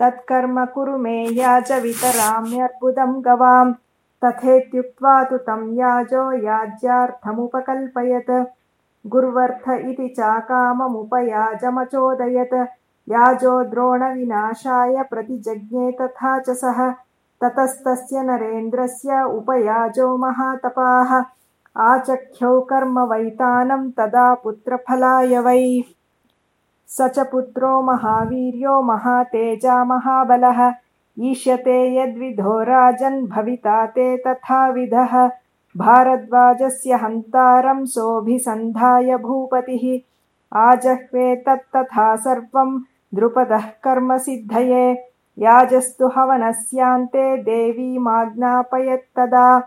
तत्कर्म कुरु मे याजवितराम्यर्बुदं गवाम् तथेत्युक्त्वा तु तं याजो याज्यार्थमुपकल्पयत्। गुर्वर्थ इति चाकाममुपयाजमचोदयत्। याजो द्रोणविनाशाय प्रतिजज्ञे तथा च सः। ततस्तस्य नरेन्द्रस्य उपयाजो महातपाः। आचख्यौ कर्म वैतानं तदा पुत्रफलाय वै स च पुत्रो महावीर्यो महातेजा महाबलः। ईष्यते यद्विधो राजन् भविता ते तथाविधः भारद्वाजस्य हन्तारं सोऽभिसन्धाय भूपतिः। आजह्वे तत्तथा सर्वं द्रुपदः कर्मसिद्धये याजस्तु हवनस्यान्ते देवीमाज्ञापयत्तदा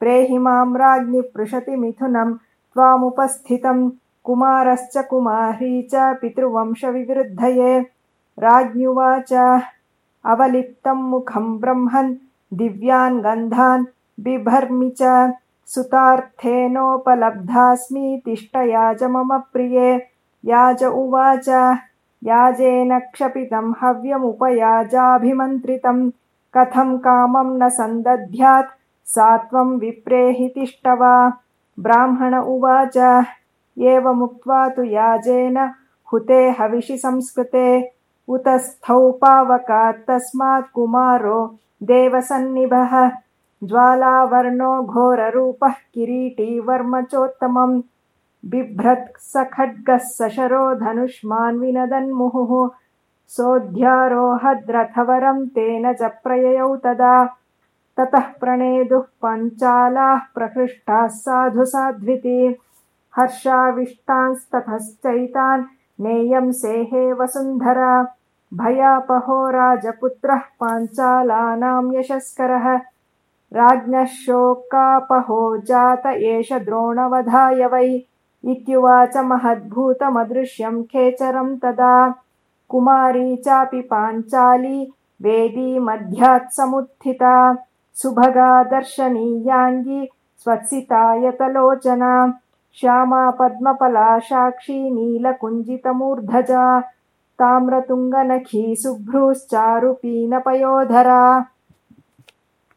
प्रेहि मां राज्ञि पृषति मिथुनं। त्वामुपस्थितं कुमारश्च कुमारी च पितृवंशविवृद्धये। राज्ञुवाच अवलिप्तं मुखं ब्रह्मन् दिव्यान् गन्धान् बिभर्मि च। सुतार्थेनोपलब्धास्मि तिष्ठयाज मम प्रिये। याज उवाच याजेन क्षपितं हव्यमुपयाजाभिमन्त्रितं। कथं कामं न सन्दध्यात् सा त्वं विप्रेहि तिष्ठ वा ब्राह्मण उवाच एवमुक्त्वा तु याजेन हुते हविषि संस्कृते। उतस्थौ पावकात् तस्मात् कुमारो देवसन्निभः। ज्वालावर्णो घोररूपः किरीटी वर्मचोत्तमम् बिभ्रत् स खड्गः सशरो धनुष्मान् विनदन्मुहुः सोऽध्यारोहद्रथवरं तेन च प्रययौ तदा। ततः प्रणेदुः पञ्चालाः प्रहृष्टाः साधु साध्विति हर्षाविष्टांस्ततश्चैतान् नेयं सेहे वसुन्धरा। भयापहो राजपुत्रः पाञ्चालानां यशस्करः। राज्ञः शोकापहो जात एष द्रोणवधाय वै। इत्युवाच महद्भूतमदृश्यं खेचरं तदा। कुमारी चापि पाञ्चाली वेदी मध्यात्समुत्थिता सुभगा दर्शनीयाङ्गी स्वत्सितायतलोचना श्यामा पद्मपला साक्षी नीलकुञ्जितमूर्धजा ताम्रतुङ्गनखी शुभ्रूश्चारुपीनपयोधरा